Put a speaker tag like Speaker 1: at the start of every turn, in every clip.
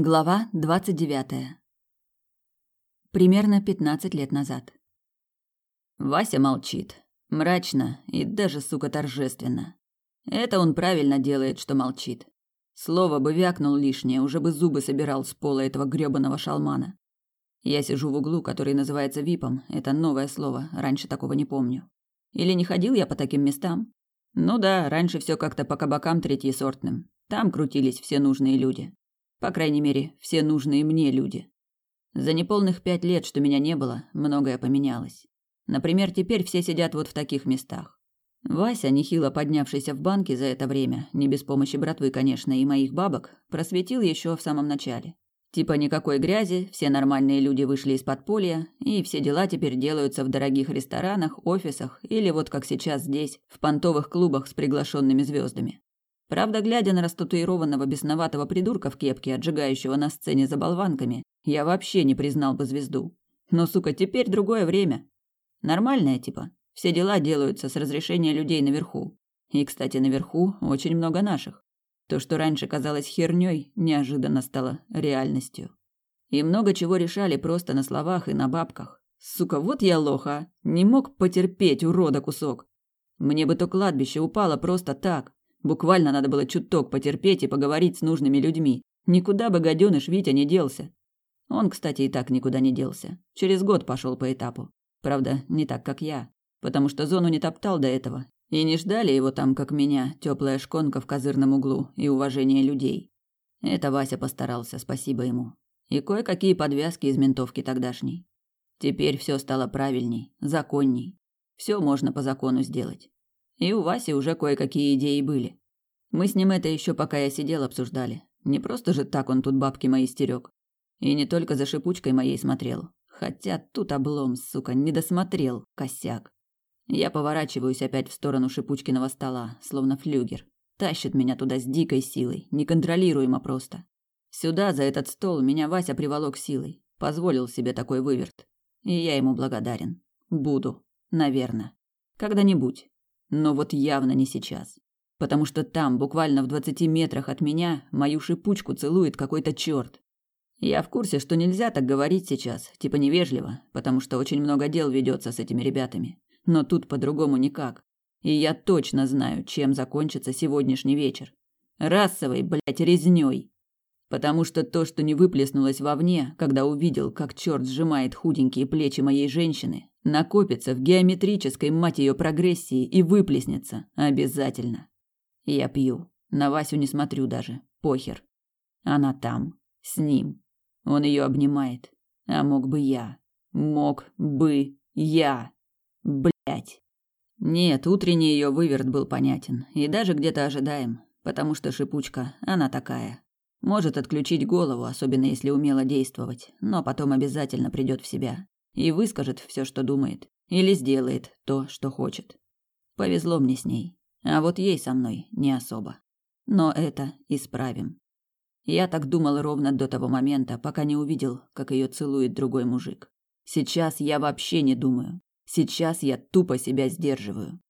Speaker 1: Глава 29. Примерно 15 лет назад. Вася молчит. Мрачно и даже, сука, торжественно. Это он правильно делает, что молчит. Слово бы вякнул лишнее, уже бы зубы собирал с пола этого грёбаного шалмана. Я сижу в углу, который называется ВИПом. Это новое слово, раньше такого не помню. Или не ходил я по таким местам? Ну да, раньше все как-то по кабакам третьесортным. Там крутились все нужные люди. По крайней мере, все нужные мне люди. За неполных пять лет, что меня не было, многое поменялось. Например, теперь все сидят вот в таких местах. Вася, нехило поднявшийся в банке за это время, не без помощи братвы, конечно, и моих бабок, просветил еще в самом начале. Типа никакой грязи, все нормальные люди вышли из подполья, и все дела теперь делаются в дорогих ресторанах, офисах или вот как сейчас здесь, в понтовых клубах с приглашенными звездами. Правда, глядя на растатуированного бесноватого придурка в кепке, отжигающего на сцене за болванками, я вообще не признал бы звезду. Но, сука, теперь другое время. Нормальное типа. Все дела делаются с разрешения людей наверху. И, кстати, наверху очень много наших. То, что раньше казалось хернёй, неожиданно стало реальностью. И много чего решали просто на словах и на бабках. Сука, вот я лоха, Не мог потерпеть, урода кусок. Мне бы то кладбище упало просто так. Буквально надо было чуток потерпеть и поговорить с нужными людьми. Никуда бы гаденыш Витя не делся. Он, кстати, и так никуда не делся. Через год пошел по этапу. Правда, не так, как я. Потому что зону не топтал до этого. И не ждали его там, как меня, теплая шконка в козырном углу и уважение людей. Это Вася постарался, спасибо ему. И кое-какие подвязки из ментовки тогдашней. Теперь все стало правильней, законней. Все можно по закону сделать. И у Васи уже кое-какие идеи были. Мы с ним это еще пока я сидел обсуждали. Не просто же так он тут бабки мои стерег. И не только за шипучкой моей смотрел. Хотя тут облом, сука, не досмотрел, косяк. Я поворачиваюсь опять в сторону шипучкиного стола, словно флюгер. Тащит меня туда с дикой силой, неконтролируемо просто. Сюда, за этот стол, меня Вася приволок силой. Позволил себе такой выверт. И я ему благодарен. Буду. Наверное. Когда-нибудь. Но вот явно не сейчас. Потому что там, буквально в двадцати метрах от меня, мою шипучку целует какой-то черт. Я в курсе, что нельзя так говорить сейчас, типа невежливо, потому что очень много дел ведется с этими ребятами. Но тут по-другому никак. И я точно знаю, чем закончится сегодняшний вечер. Расовой, блядь, резнёй. Потому что то, что не выплеснулось вовне, когда увидел, как черт сжимает худенькие плечи моей женщины, накопится в геометрической, мать ее, прогрессии и выплеснется. Обязательно. Я пью. На Васю не смотрю даже. Похер. Она там. С ним. Он ее обнимает. А мог бы я. Мог бы я. Блять. Нет, утренний ее выверт был понятен. И даже где-то ожидаем. Потому что шипучка, она такая. Может отключить голову, особенно если умело действовать, но потом обязательно придет в себя и выскажет все, что думает, или сделает то, что хочет. Повезло мне с ней, а вот ей со мной не особо. Но это исправим. Я так думал ровно до того момента, пока не увидел, как ее целует другой мужик. Сейчас я вообще не думаю. Сейчас я тупо себя сдерживаю.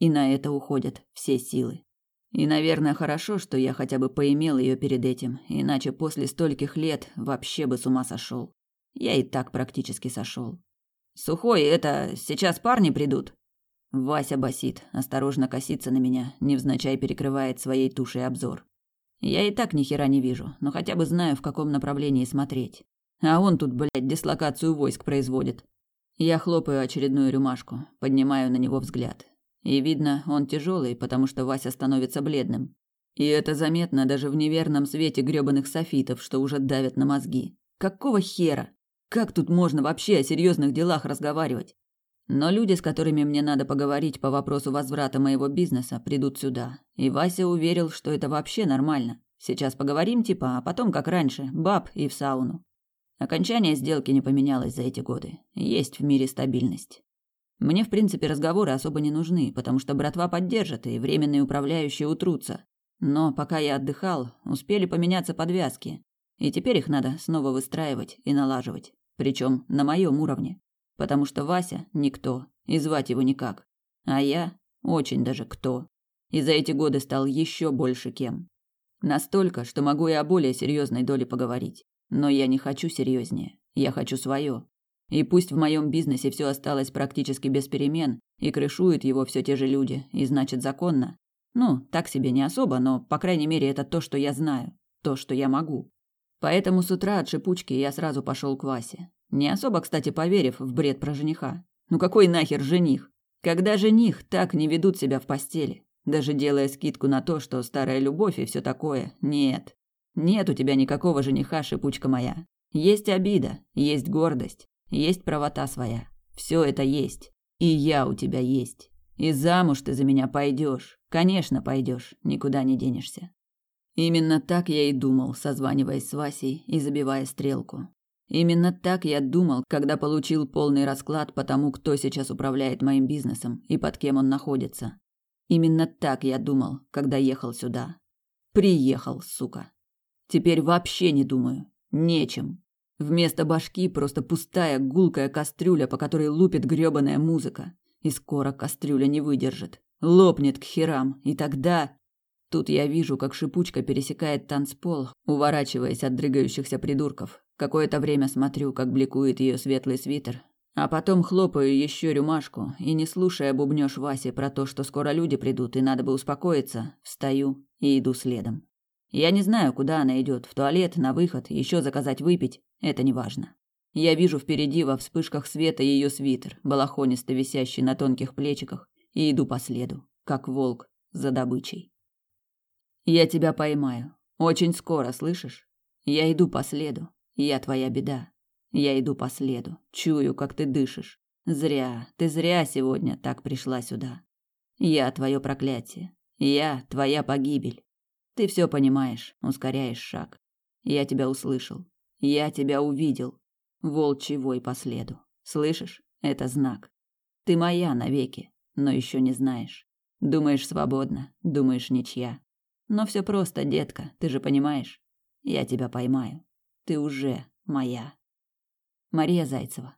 Speaker 1: И на это уходят все силы. И, наверное, хорошо, что я хотя бы поимел ее перед этим, иначе после стольких лет вообще бы с ума сошел. Я и так практически сошел. Сухой, это сейчас парни придут. Вася басит, осторожно косится на меня, невзначай перекрывает своей тушей обзор. Я и так ни хера не вижу, но хотя бы знаю, в каком направлении смотреть. А он тут, блядь, дислокацию войск производит. Я хлопаю очередную рюмашку, поднимаю на него взгляд. И видно, он тяжелый, потому что Вася становится бледным. И это заметно даже в неверном свете грёбаных софитов, что уже давят на мозги. Какого хера? Как тут можно вообще о серьезных делах разговаривать? Но люди, с которыми мне надо поговорить по вопросу возврата моего бизнеса, придут сюда. И Вася уверил, что это вообще нормально. Сейчас поговорим типа, а потом, как раньше, баб и в сауну. Окончание сделки не поменялось за эти годы. Есть в мире стабильность. Мне, в принципе, разговоры особо не нужны, потому что братва поддержит, и временные управляющие утрутся. Но пока я отдыхал, успели поменяться подвязки, и теперь их надо снова выстраивать и налаживать, причем на моем уровне, потому что Вася никто, и звать его никак, а я очень даже кто, и за эти годы стал еще больше кем. Настолько, что могу и о более серьезной доле поговорить. Но я не хочу серьезнее. Я хочу свое. И пусть в моем бизнесе все осталось практически без перемен, и крышуют его все те же люди, и значит законно. Ну, так себе не особо, но, по крайней мере, это то, что я знаю, то, что я могу. Поэтому с утра от шипучки я сразу пошел к Васе. Не особо, кстати, поверив в бред про жениха. Ну какой нахер жених? Когда жених так не ведут себя в постели, даже делая скидку на то, что старая любовь и все такое. Нет. Нет у тебя никакого жениха, шипучка моя. Есть обида, есть гордость, есть правота своя. Все это есть. И я у тебя есть. И замуж ты за меня пойдешь. Конечно, пойдешь, никуда не денешься. Именно так я и думал, созваниваясь с Васей и забивая стрелку. Именно так я думал, когда получил полный расклад по тому, кто сейчас управляет моим бизнесом и под кем он находится. Именно так я думал, когда ехал сюда. Приехал, сука. Теперь вообще не думаю. Нечем. Вместо башки просто пустая гулкая кастрюля, по которой лупит грёбаная музыка. И скоро кастрюля не выдержит. Лопнет к херам. И тогда... Тут я вижу, как шипучка пересекает танцпол, уворачиваясь от дрыгающихся придурков. Какое-то время смотрю, как бликует ее светлый свитер, а потом хлопаю еще рюмашку и, не слушая бубнёж Васи про то, что скоро люди придут и надо бы успокоиться, встаю и иду следом. Я не знаю, куда она идет, в туалет, на выход, еще заказать выпить, это не важно. Я вижу впереди во вспышках света ее свитер, балахонисто висящий на тонких плечиках, и иду по следу, как волк за добычей. Я тебя поймаю. Очень скоро, слышишь? Я иду по следу. Я твоя беда. Я иду по следу. Чую, как ты дышишь. Зря, ты зря сегодня так пришла сюда. Я твое проклятие. Я твоя погибель. Ты все понимаешь, ускоряешь шаг. Я тебя услышал. Я тебя увидел. Волчий вой по следу. Слышишь? Это знак. Ты моя навеки, но еще не знаешь. Думаешь свободно, думаешь ничья. Но все просто, детка, ты же понимаешь? Я тебя поймаю. Ты уже моя. Мария Зайцева